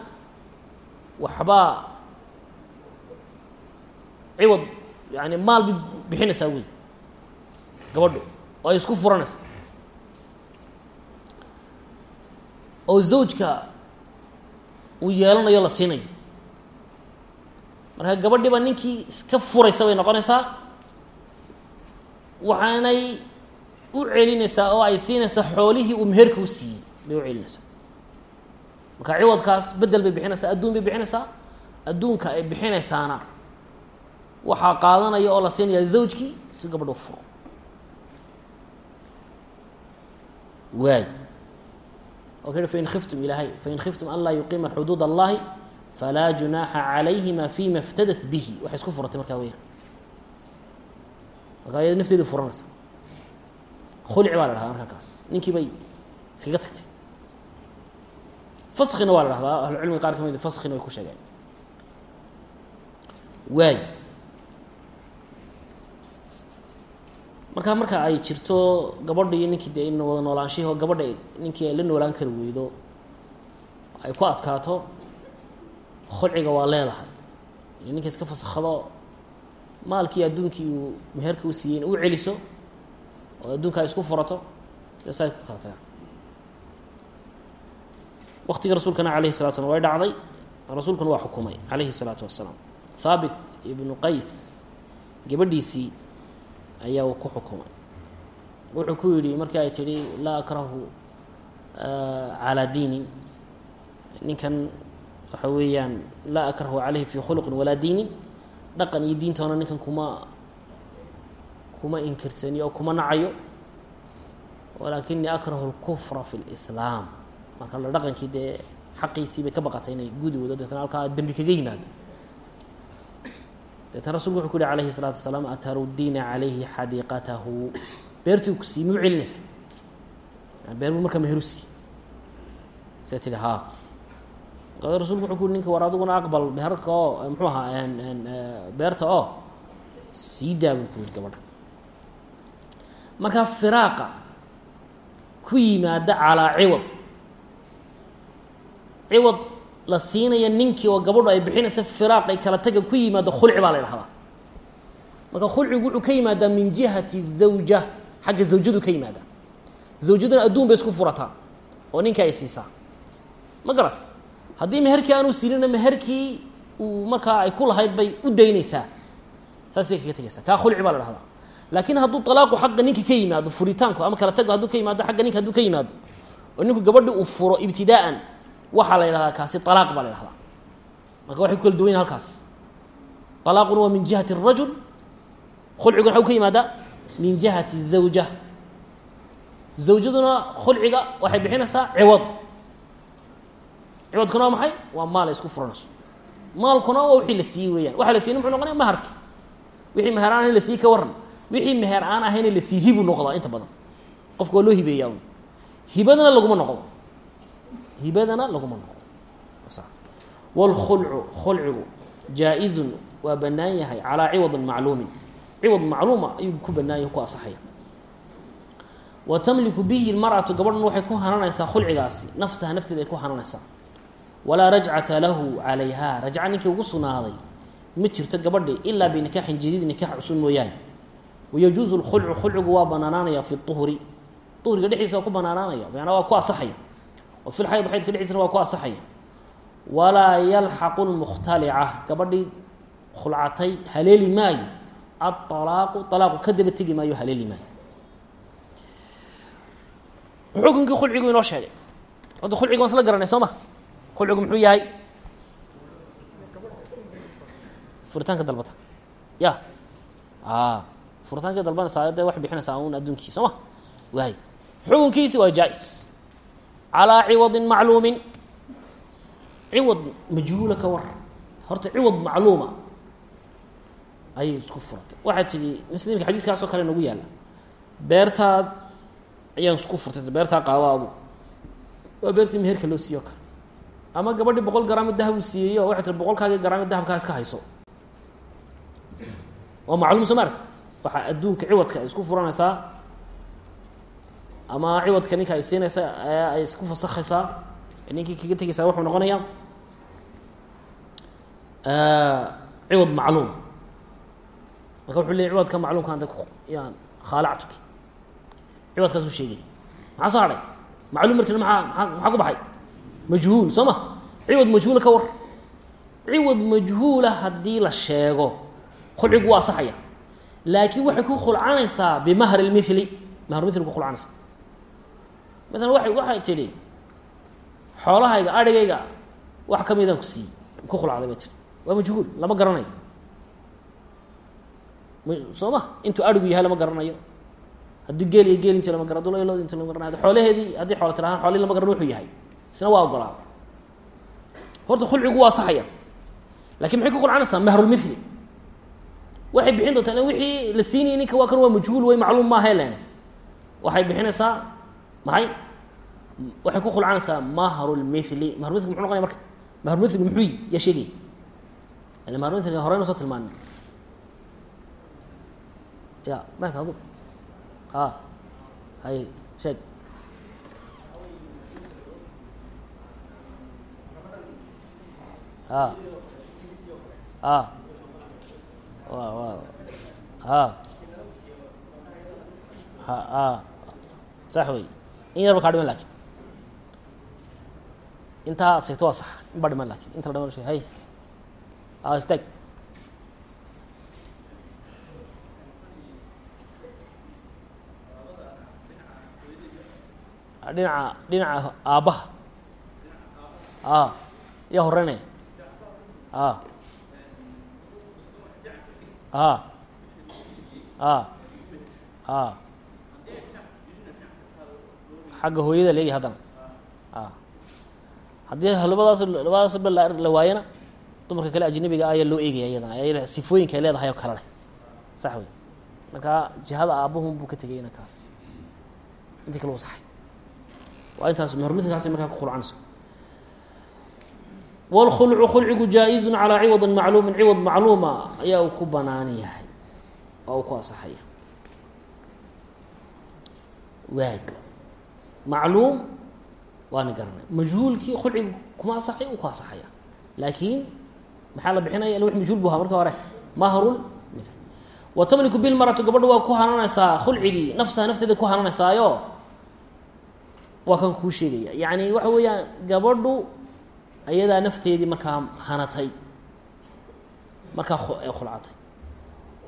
waxbaa ciwad yani maal bay bixinaysaa wey. Gabadhu oo ay isku furanaysa oo zawjka uu yeelanayo la siinayo marka gabadhiiba ninkii iska furaysa bay noqonaysaa. Waxaanay u celinaysaa oo ay siinaysaa xoolihii uu meherka u siiyey bay u celinaysaa. Marka ciwadkaas bedel bay bixinaysaa adduun bay bixinaysaa adduunka ay bixinaysaana waxaa qaadanaya oo la siinayaa zawjkii si gabadh u furo. Waay o fain khiftum ilaahay fain khiftum an laa yuqiima xuduud allahi falaa junaaxa calayhima fima iftadat bihi. Waxay isku furatay markaa weyaan markaa iyado nafteedi furanaysa khulci baa la dhahdaa markaa kaas ninkii bay iskaga tagtay. Faskina waa la dhahdaa ahlucilmiga qaar ka mid faskina way ku sheegeen. Waay markaa marka ay jirto gabadha iyo ninkii dee in wada noolaanshihi oo gabadha ninkii ay la noolaan kari weydo ay ku adkaato khulciga waa leedahay. In ninka iska fasakhdo maalkii adduunkii uu meherka u siiyey in u celiso oo adduunka isku furato dees ay ku kala tagaan. Waktiga rasuulkana alayhi salatu slam way dhacday. Rasuulkuna waa xukumay calayhi الsalaatu wasalaam. Haabit ibnu qays gabadhiisii ayaa ku xukumay. Wuxuu ku yidhi markii ay tidhi laa akrahu calaa diinin. Ninkan waxa weeyaan laa akrahu calayhi fi khuluqin walaa diinin. Dhaqan iyo diintoona ninkan kuma kuma inkirsani oo kuma nacayo. Walaakinii akrahu اlkufra fi اlislaam marka la dhaqankii dee xaqiisii bay ka baqatay inay gudi wado deetana halkaa dembi kaga yimaado deetana rasulku wuxuu ku yihi alayhi الsalaatu wasalaam atarudiina calayhi xadiiqatahu. Beertii ku sii muu celinaysa beer buu markaa meheru sii se tihi haa. Rasulku wuxuu ku yhi ninka war adiguna aqbal meherka oo muxuu ahaa beerta oo sii daa buu ku yihi gabadha. Markaa firaaqa ku yimaada calaa ciwad. Ciwad la siinaya ninkii oo gabadhu ay bixinaysa firaaq ay kala taga ku yimaado khulci baa la ydhahdaa marka khulcigu wuxuu ka yimaadaa min jihati zawja xagga zawjadu ka yimaadaa zawjaduna adduun bay isku furataa oo ninka ay siisaa. Ma garata? Haddii meherkii aanu siinina meherkii uu markaa ay ku lahayd bay u daynaysaa. Saasay kaga tegaysaa kaa khulci baa la dhahdaa laakiin hadduu talaaqu xagga ninka ka yimaado furitaanku ama kala tago hadduu ka yimaado xagga ninka hadduu ka yimaado oo ninku gabadhi uu furo ibtidaa'an waxaa la yidhahdaa kaasi alaaq baa la yhahdaa marka waxay ku kala duwan yahin halkaas alaaquna waa min jihati الrajul khulciguna waxa u ka yimaadaa min jihati الzawja zawjaduna khulciga waxay bixinaysaa ciwad ciwadkuna waa maxay waa maal ay isku furanayso maalkuna waa wixii la siiyey weeyaan waxa la siiyey muxuu noqonaya maharki wixii meher aan ahayn la siiyey ka warran wixii meher aan ahayna la siiy hibu noqdaa inta badan qofka waa loo hibeeyaa un hibadana laguma noqdo hibadana laguma noqdo. Wاlkhulcu khulcigu jaa-izun waa bannaan yahay calaa ciwadin macluumin. Ciwad macluuma ayuu ku bannaan yahay ku asaxaya wa tamliku bihi lmarأatu gabadhan waxay ku hananaysaa khulcigaasi nafsaha nafteeda ay ku hananaysaa walaa rajcata lahu calayha rajca ninkii ugu sugnaaday ma jirto gabadhi ilaa binikaaxin jadiid nikaax cusub mooyaane. Wayajuuzu lkhulcu khulcigu waa banaanaanaya fi uhri uhriga dhexdiisa waa ku banaanaanaya maanaa waa ku asaxaya oo fi lxayd xaydka dhexdiisana waa ku asaxaya walaa yalxaqu lmukhtalica gabadhii khulcatay haleeli maayo aalaaqu alaaqu ka daba tegi maayo haleeli maayo xukunkii khulcigu inoo sheegay hadda khulciga waan isla garanay soo ma khulcigu muxuu yahay furitaanka dalbata ya furitaanka dalbanaysaa dee waxay bixinaysaa un adduunkii soo ma waay xukunkiisi waa jaa-is calaa ciwadin macluumin ciwad majhuula ka war horta ciwad macluuma ayay isku furatay waxaad tidhi muslimka xadiiskaasoo kale nagu yaalla beertaad ayaan isku furtay beertaa qaadaadu waa beertii meherka loo siiyo kale ama gabadhii boqol garaamo dahab uu siiyeyo waxay tiri boqolkaagii garaamo dahabkaa iska hayso waa macluum soo maarti waxaa adduunka ciwadka isku furanaysaa ama ciwadka ninka ay siinaysaa ay isku fasakhaysaa ninkii kaga tegaysaa wuxuu noqonayaa ciwad macluuma marka wuxuu leey ciwadka macluumka anta yan khaalactuki ciwadkaasuu sheegay. Maxaa soo hadhay macluum markina maaa maa maxaa ku baxay? Majhuul soo ma? Ciwad majhuula ka war. Ciwad majhuula haddii la sheego khulcigu waa asaxaya laakiin waxay ku khulcanaysaa bimahri lmili mahru mili maalan waay waxay tidhi xoolahayga adhigayga wax ka midaan ku siiyey ku khulacday bay tihi waa majhuul lama garanayo. Soo ma intuu adhigu yahay lama garanayo. Haddii geel iyo geel inti lama gara dul lood inti lama garanayo xoolaheedii haddii xoola tirahaan xoolihii lama garan wuxuu yahay. Isna waa ogolaada horta khulcigu waa saxaya. Lakin maxay ku khulcanaysaa mahrulmili waxay bixin doontaa wixii la siinayay ninka waa kan waa majhuul wey macluum maaha lene waxay bixinaysaa maxay waxay ku khulcanaysaa mahrulmili mahrulmilku muxuu noqonaya marka? Mahrulmiligu muxuu yaa sheegaya ila mahrulmilka horeyna soo tilmaanay. Ya mas adu a hay sheeg. A a wa a ha. A sax wey in yarba kaa dhiman laakiin intaa ad sheegto waa sax in baa dhiman laakiin inta la dhiman hay a stag dhinaca dhinaca aabbaha a yaa horeynaya a a a a xagga hooyada leegi haddana. A haddii labadaas labadaasba la waayana dumarka kale ajnabiga ayaa loo eegaya iyadana ay sifooyinka ay leedahay oo kale leh. Sax wey marka jihada aabahun buu ka tegayna kaas. Intii kale u saxay. Waa intaas mahormidkaasi markaa ku khulcanayso wاlkhulcu khulcigu jaa-izu calىa ciwadi macluumi ciwad macluuma ayaa uu ku banaan yahay. Oo uu ku asaxaya. Waay macluum waana garanay majhuulkii khulcigu kuma asaxay uu ku asaxaya laakiin maxaa la bixinaya wx majhuul bu ahaa marka hore mahrul wa tamliku bilmaratu gabadha waa ku hananaysaa khulcigii nafsaha nafteeda ku hananaysaayo waa kan kuu sheegaya yacni waxa weeyaan gabadhu ayadaa nafteedii markaa hanatay markaa khulcatay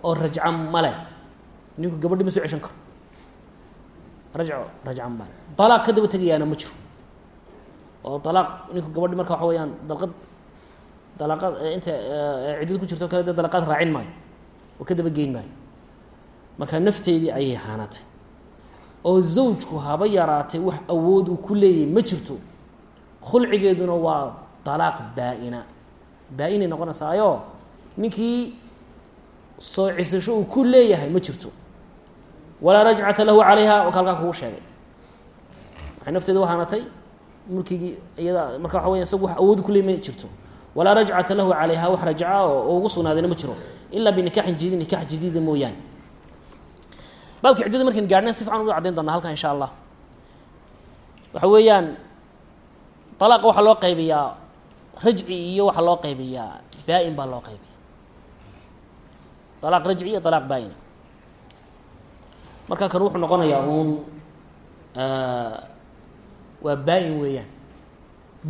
oo rajca male ninku gabadhi ma soo ceshan karo rajco rajca male dalaaq ka daba tegayaana ma jiro oo dalaaq ninku gabadhi marka waxa weyaan dalqad dalaaqad inta ciddad ku jirto kale de dalaqaad raacin maayo oo ka daba geyn maayo marka nafteedii ayay hanatay oo zawjku haba yaraatay wax awood uu ku leeyahay ma jirto khulcigeeduna waa dalaaq baa-ina baa-inay noqonaysaayo ninkii soo cisasho uu ku leeyahay ma jirto walaa rajcata lahu calayha waka halkaa kugu sheegay waxay nafteeda u hanatay mulkigii iyada marka waxa weya isagu wax awood ku leeyay ma jirto walaa rajcata lahu calayha wax rajca oo ugu sugnaadayna ma jiro ilaa binikaaxin jadiid nikaax jadiida mooyaane baabka ciddada markayn gaadhna si fiican uga caddayn doonaa halkan insha allah waxa weeyaan dalaaqa waxaa loo qaybiyaa rajci iyo waxaa loo qaybiyaa baa-in baa loo qaybiya dalaaq rajci iyo dalaaq baa-in marka kan wuxuu noqonayaa uun waa baa-in weeyaan.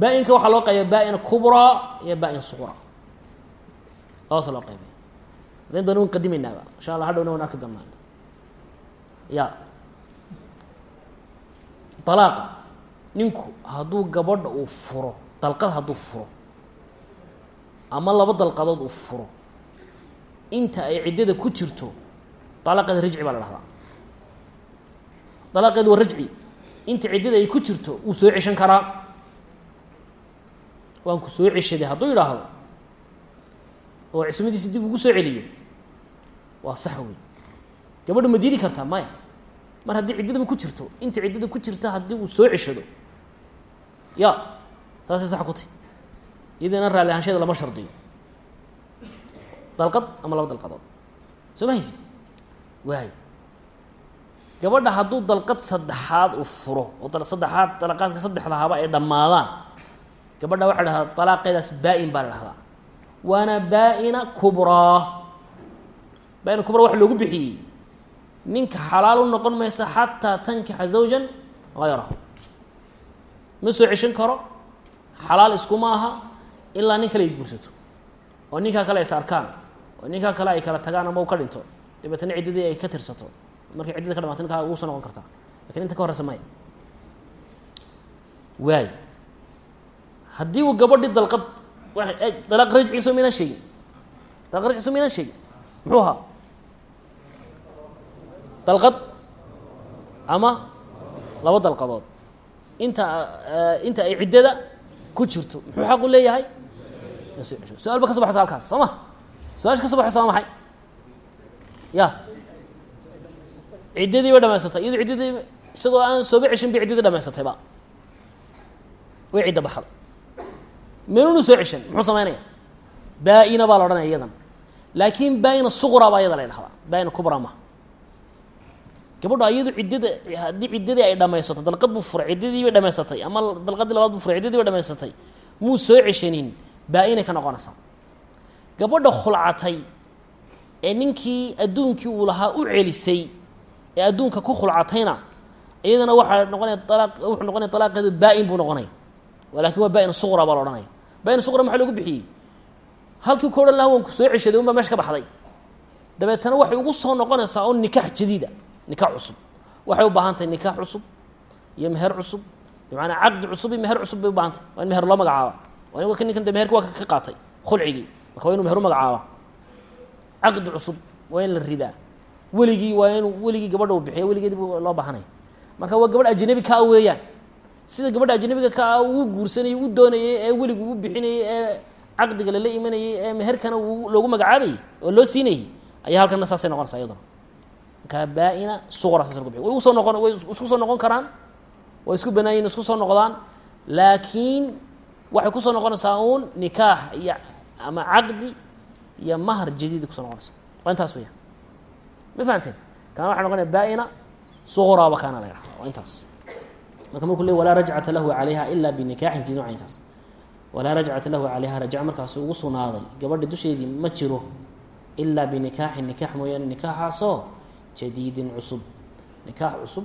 Baa-inka waxaa loo qaybiya baa-in iyo baa-in suqra loo qaybiya adayn doona wan qadimaynaaba insha allah hadhowna wan arki doonaa. Ya. Dalaaqa ninku hadduu gabadha uu furo dalqad hadduu furo ama laba dalqadood uu furo inta ay ciddada ku jirto dalaaqeeda rajci baa la dhahdaa dalaaqeedu waa rajci. Inta ciddada ay ku jirto wuu soo ceshan karaa. Waan ku soo ceshaday hadduu yidhaahdo oo cismadiisi dib ugu soo celiyo waa sax wey gabadha ma diidi kartaa maya? Mar haddii ciddadaba ku jirto inta ciddada ku jirta haddii uu soo ceshado. Ya saasay sax ku tay iyadana raalli ahaansheeda lama shardiyo. Dalqad ama laba dalqadood? Soo ma waay gabadha hadduu dalqad saddexaad uu furo oo saddexaad dalaqaadka saddexdahaaba ay dhammaadaan gabadha waxaa dhahdaa dalaaqeedaas baa-in baa la dhahdaa waana baa-ina kubraa baa-ina kubraa waxa loogu bixiyey. Ninka xalaal u noqon maysa xataa tankixa zawjan hayrahu ma soo ceshan karo? Xalaal iskuma aha ilaa nin kale ay guursato oo ninkaa kale is arkaan oo ninkaa kale ay kala tagaan ama u ka dhinto dabeetana ciddadii ay ka tirsato markay ciddada ka dhamato ninkaa ugu soo noqon kartaa. Lakin inta ka horeysa maya waay. Haddii uu gabadhii dalqad dalaaq rajciiso maynaan sheegin. Dalaq rajciiso maynaan sheegin. Muxuu ahaa? Dalqad ama laba dalqadood. Inta inta ay ciddada ku jirto muxuu xaq u leeyahay? Su'aal ba ka so baxaysa halkaas soo ma su'aasha ka so baxaysa waa maxay? Ya ciddadii bay dhamaysatay. Iyado ciddadii isagoo aan sooba ceshin bay ciddadii dhamaysatayba way cidda baxda menunu soo ceshan muxuu samaynaya baa-ina baa la odhanaya iyadan. Laakin baa-ina suqra baa iyada la dhahdaa baa-ina kubra maha gabadho iyadu ciddada haddii ciddadii ay dhamaysato dalqad buu furay ciddadii dhamaysatay ama dalqadii labaad buu furay ciddadii dhamaysatay muu soo ceshanin baa-inay ka noqonaysaa gabadha khulcatay ee ninkii adduunkii uu lahaa u celisay ee adduunka ku khulcatayna iyadana waxaa noqonaya alaaq wuxuu noqonaya alaaqeedu baa-in buu noqonaya laakiin waa baa-in suqra baa la odhanaya baa-in suqra maxaa loogu bixiyey? Halkii ku odhan laha wanku soo ceshaday un baa meesha ka baxday. Dabeetana waxay ugu soo noqonaysaa un nikax jadiida nikax cusub. Waxay u baahan tahay nikax cusub iyo meher cusub. Bimacnaa caqdi cusub iyo meher cusub bay u baahan tahy waa in meher loo magacaaba. Waa in ninkan de meherka waa ka qaatay khulcigii. Marka waa inu meher u magacaaba. Caqdi cusub waa in la ridaa weligii waa inuu weligii gabadha uu bixiya weligeedi loo baahanaya marka waa gabadh ajnabi kaa weeyaan. Sida gabadha ajnabiga kaa uu guursanayay u doonayay ee weligu u bixinayay ee caqdiga lala imanayay ee meherkana uu loogu magacaabayay oo loo siinayay ayaa halkana saasay noqonaysa iyaduna. Markaa baa-ina suqra saas lagu bixiy way u soo noqon way isku soo noqon karaan way isku banaayiin isku soo noqdaan. Laakiin waxay ku soo noqonaysaa uun nikaax iyo ama caqdi iyo mahar jadiida ku soo noqonaysa waa intaas weya ma fahamteen kaana waxay noqonaya baa-ina suqraaba kaana la yidhahda waa intaas marka markuu le walaa rajcata lahu calayha ila binikaaxin caynkaas walaa rajcata lahu calayha rajca markaasi ugu sugnaaday gabadha dusheedii ma jiro ilaa binikaaxin nikaax mooyaane nikaaxaasoo jadiidin cusub nikaax cusub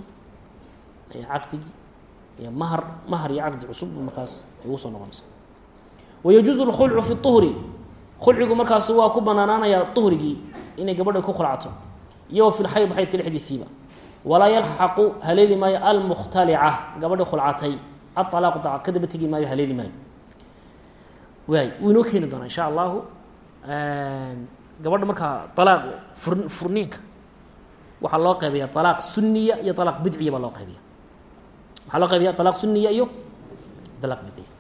iyo caqdigii iyo mahar mahar iyo caqdi cusub markaas ay ugu soo noqonaysa wayajuuzu lkhulcu fi uhri khulcigu markaasi waa ku banaanaanaya uhrigii inay gabadha ku khulcato iyo wa fi lxayd xaydka dhexdiisiiba. Walaa yalxaqu haleeli maayo almukhtalica gabadhi khulcatay. Aalaaqu daca ka daba tegi maayo haleeli maayo. Waay wuu inoo keeni insha allahu gabadha markaa alaaq fur furniinka waxaa loo qeybiya alaaq suniya iyo alaaq bidciya loo qeybiya waxaa loo qeybiya alaaq suniya iyo alaaq bidciya.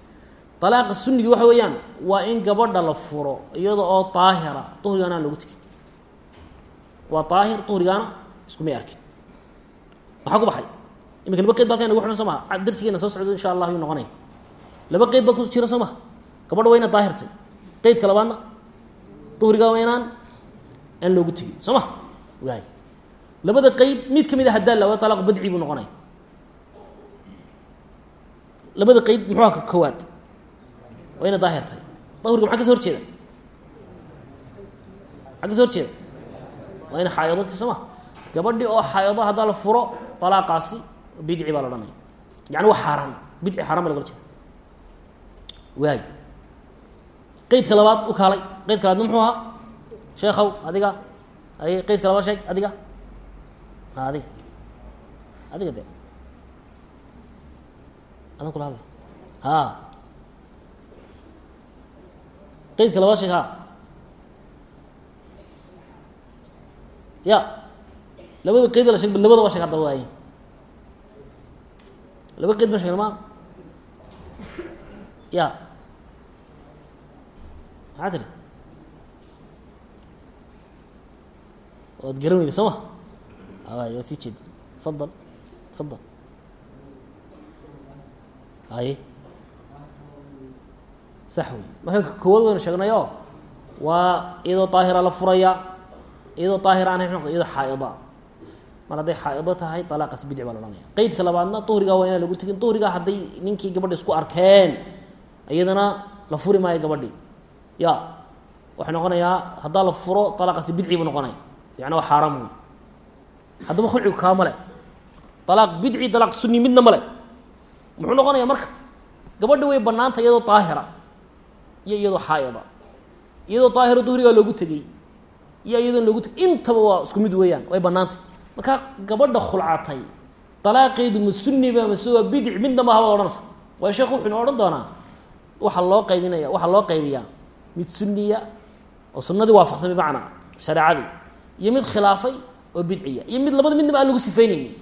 Alaaqa sunigi waxa weeyaan waa in gabadha la furo iyada oo daahira duhrigaana aan tegin waa daahir duhrigaana iskumay arkin maxaa ku baxay? Iminka laba qeyd ba halkan nagu xidhan soo maha darsigeena soo socdo insha allah yuu noqonaya laba qeyd baa ku jira soo maha gabadha waa inaad daahirtay qeydka labaadna duhrigaa waa inaan aan loogu tegin. Soo ma? Waay labada qeyd mid ka mid a hadaa lawa talaaq badci buu noqonaya labada qeyd muxuu ka koowaad? Waa ina daahir tahay dahriga maxaa ka so horjeeda? Maxaa ka so horjeeda waa ina xaayadati soo ma gabadhi oo xaayado haddaa la furo alaaqaasi bidci baa la odhanaya. Yani waa xaaraan bidci xaran ba lagala jeeda waay. Qeydka labaad u kaalay. Qeydka labaadna muxuu ahaa? Sheekhow adiga. Ay qeydka labaad sheeg adiga. Adiga. Adiga de adan kula hadla ha qeydka labaad sheeg ha ya. Labada qeyd la sheeg labada waa sheeg hadda waaye. Laba qeyd ba sheegna ma. Ya. Maxaa tiri. Waad garan weyda soo ma? Ay waad sii jeeda fadal fadal. Haye sax wey marka koowaad waynu sheegnay oo waa iyadoo daahira la furaya iyadoo daahir aan hayn iyadoo xaaida mar hadday xaa'ido tahay alaaqaas bidci baa la ohanaya qeydka labaadna duhrigaa waa inaan lagu tegin duhrigaa hadday ninkii gabadha isku arkeen iyadana la furi maayo gabadhii ya waxay noqonayaa haddaa la furo alaaqaasi bidci buu noqonaya. Yani waa xaaraam wey haddaba khulcigu kaa male. Alaaq bidci alaaq suni midna male. Muxuu noqonayaa marka? Gabadhi way banaanta iyadoo daahira iyo iyadoo xaa'ida. Iyadoo daahiro duhrigaa loogu tegey iyo iyadoon loogu tegey intaba waa isku mid weeyaan way bannaantay. Markaa gabadha khulcatay dalaaqeedu ma sunniba mase waa bidic midna ma habaad odhanaysa. Waayo sheekhu wuxuu ina odhan doonaa waxaa loo qaybinaya waxaa loo qaybiyaa mid sunniya oo sunnadii waafaqsan bimacnaa shareecadii iyo mid khilaafay oo bidciya iyo mid labada midnaba aan lagu sifeyneynin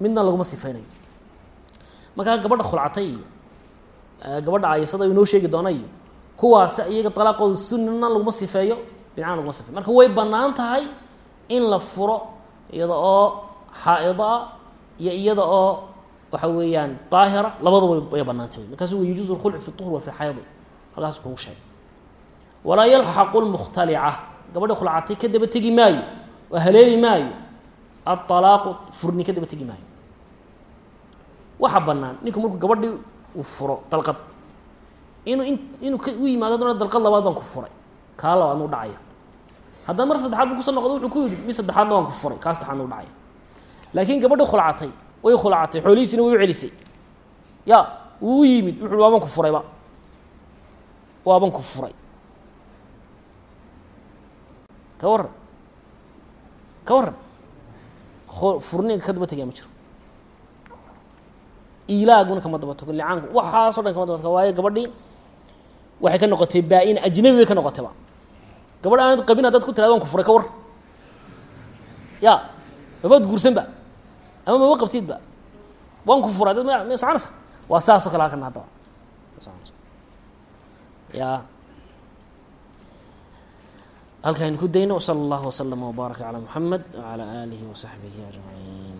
midna laguma sifeynayo markaa gabadha khulcatay iyo gabadha ayasada inoo sheegi doona iyo kuwaasi iyaga dalaaqooda sunnina laguma sifeeyo bidcana laguma sifeyo marka way bannaan tahay in la furo iyada oo xaa-ida ah iyo iyada oo waxa weeyaan daahira labadaba way bannaantay markaasu wa yajuuzu lkhulcu fi duhur wa fi xaydi halkaas kugu sheegay. Walaa yalxaqu lmukhtalica gabadha khulcatay ka tegi maayo. Oo haleeli maayo. Aalaaqu furni ka tegi maayo. Waxaa bannaan. Ninku markuu gabadhii uu furo dalqad inuu in inuu u yimaado dalqad labaad baan ku furay. Kaa labaadna u dhacaya. Haddana mar saddexaad bu ku soo noqdo wuxuu ku yidhi mi saddexaadna waan ku furay. Kaa saddexaadna u dhacaya. Laakiin gabadhi khulcatay way khulcatay xoolihiisina way u celisay. Ya wuu u yimid wuxu waaban ku furayba waaban ku furay. Ka warran. Ka warran. Furniga ka daba tegaya ma jiro. Ilaaguna kama daba tago licaanku waxaasoo dhan kama daba tago waayo gabadhii waxay ka noqotay baa-in ajnabi bay ka noqotayba gabadh aanad qabin haddaad ku tirada waan ku furay ka war. Ya mabaad guursanba ama maba qabtidba waan ku furay dad ma soconaysa waa saasoo kale halkan haddaba ya. Halkaaynu ku dayno wsala allahu waslama wbaaraka calaa muxamed wacalaa aalihi wasaxbihi ajmaciin